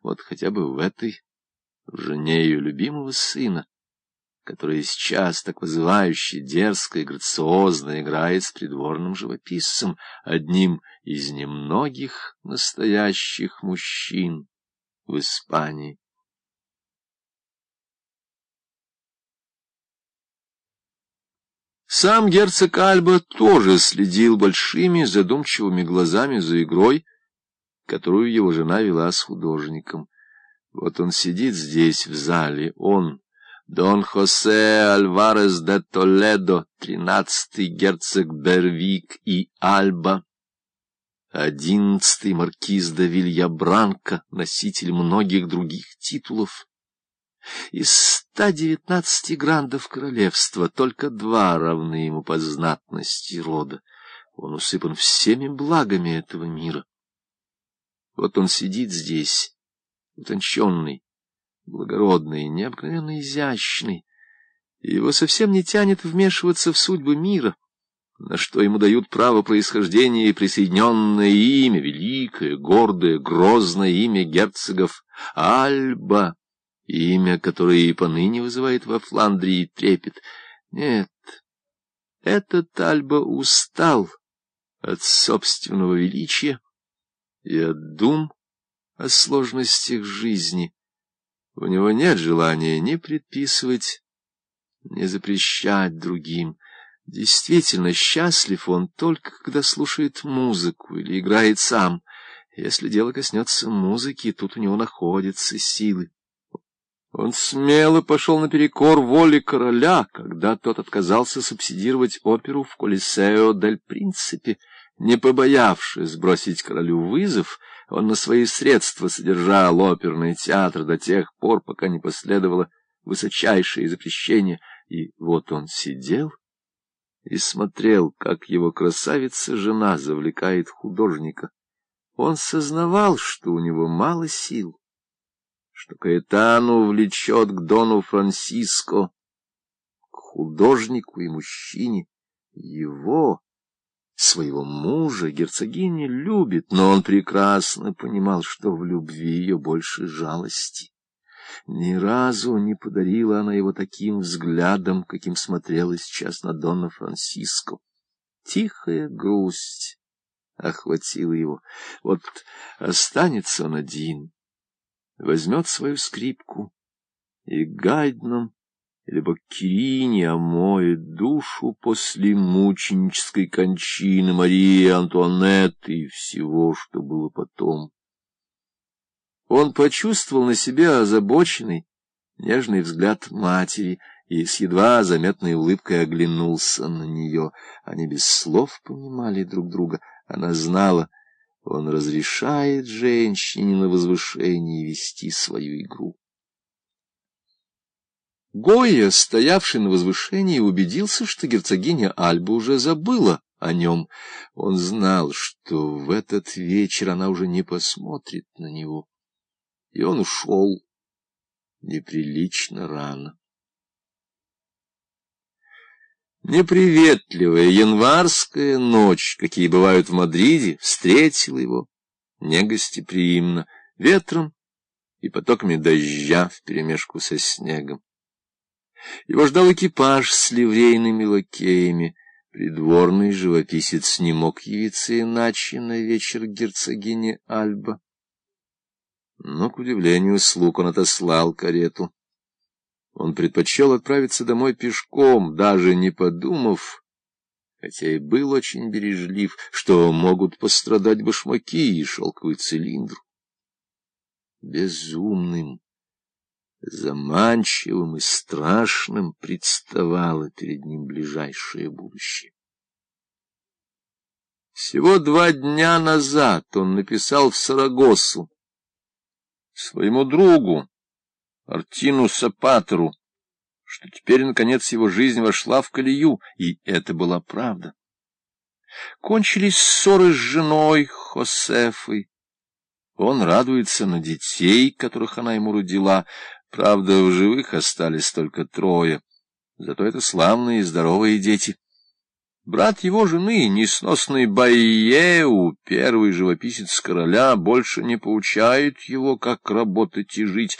вот хотя бы в этой, в жене ее любимого сына, которая сейчас так вызывающе, дерзко и грациозно играет с придворным живописцем, одним из немногих настоящих мужчин в Испании. Сам герцог Альба тоже следил большими задумчивыми глазами за игрой, которую его жена вела с художником. Вот он сидит здесь, в зале, он, Дон Хосе Альварес де Толедо, тринадцатый герцог Бервик и Альба, одиннадцатый маркиз де Вильябранко, носитель многих других титулов. Из ста девятнадцати грандов королевства только два равны ему по знатности рода. Он усыпан всеми благами этого мира. Вот он сидит здесь, утонченный, благородный, необыкновенно изящный, и его совсем не тянет вмешиваться в судьбы мира, на что ему дают право происхождения и присоединенное имя, великое, гордое, грозное имя герцогов Альба, имя, которое и поныне вызывает во Фландрии трепет. Нет, этот Альба устал от собственного величия, и от дум о сложностях жизни. У него нет желания ни предписывать, ни запрещать другим. Действительно, счастлив он только, когда слушает музыку или играет сам. Если дело коснется музыки, тут у него находятся силы. Он смело пошел наперекор воле короля, когда тот отказался субсидировать оперу в Колесео дель Принципе, не побоявшись бросить королю вызов, он на свои средства содержал оперный театр до тех пор, пока не последовало высочайшее запрещение. И вот он сидел и смотрел, как его красавица-жена завлекает художника. Он сознавал, что у него мало сил, что Каэтану влечет к Дону Франциско, к художнику и мужчине, его Своего мужа герцогиня любит, но он прекрасно понимал, что в любви ее больше жалости. Ни разу не подарила она его таким взглядом, каким смотрела сейчас на Донна Франциско. Тихая грусть охватила его. Вот останется он один, возьмет свою скрипку и гайдном либо Кирине омоет душу после мученической кончины Марии Антуанетты и всего, что было потом. Он почувствовал на себе озабоченный, нежный взгляд матери и с едва заметной улыбкой оглянулся на нее. Они без слов понимали друг друга. Она знала, он разрешает женщине на возвышении вести свою игру. Гойя, стоявший на возвышении, убедился, что герцогиня Альба уже забыла о нем. Он знал, что в этот вечер она уже не посмотрит на него. И он ушел неприлично рано. Неприветливая январская ночь, какие бывают в Мадриде, встретила его негостеприимно, ветром и потоками дождя вперемешку со снегом. Его ждал экипаж с ливрейными лакеями. Придворный живописец не мог явиться иначе на вечер герцогини Альба. Но, к удивлению слуг, он отослал карету. Он предпочел отправиться домой пешком, даже не подумав, хотя и был очень бережлив, что могут пострадать башмаки и шелковый цилиндр. Безумным заманчивым и страшным представало перед ним ближайшее будущее. Всего два дня назад он написал в Сарагосу своему другу Артину Сапатеру, что теперь, наконец, его жизнь вошла в колею, и это была правда. Кончились ссоры с женой Хосефой. Он радуется на детей, которых она ему родила, Правда, в живых остались только трое, зато это славные и здоровые дети. Брат его жены, несносный Байеу, первый живописец короля, больше не поучает его, как работать и жить,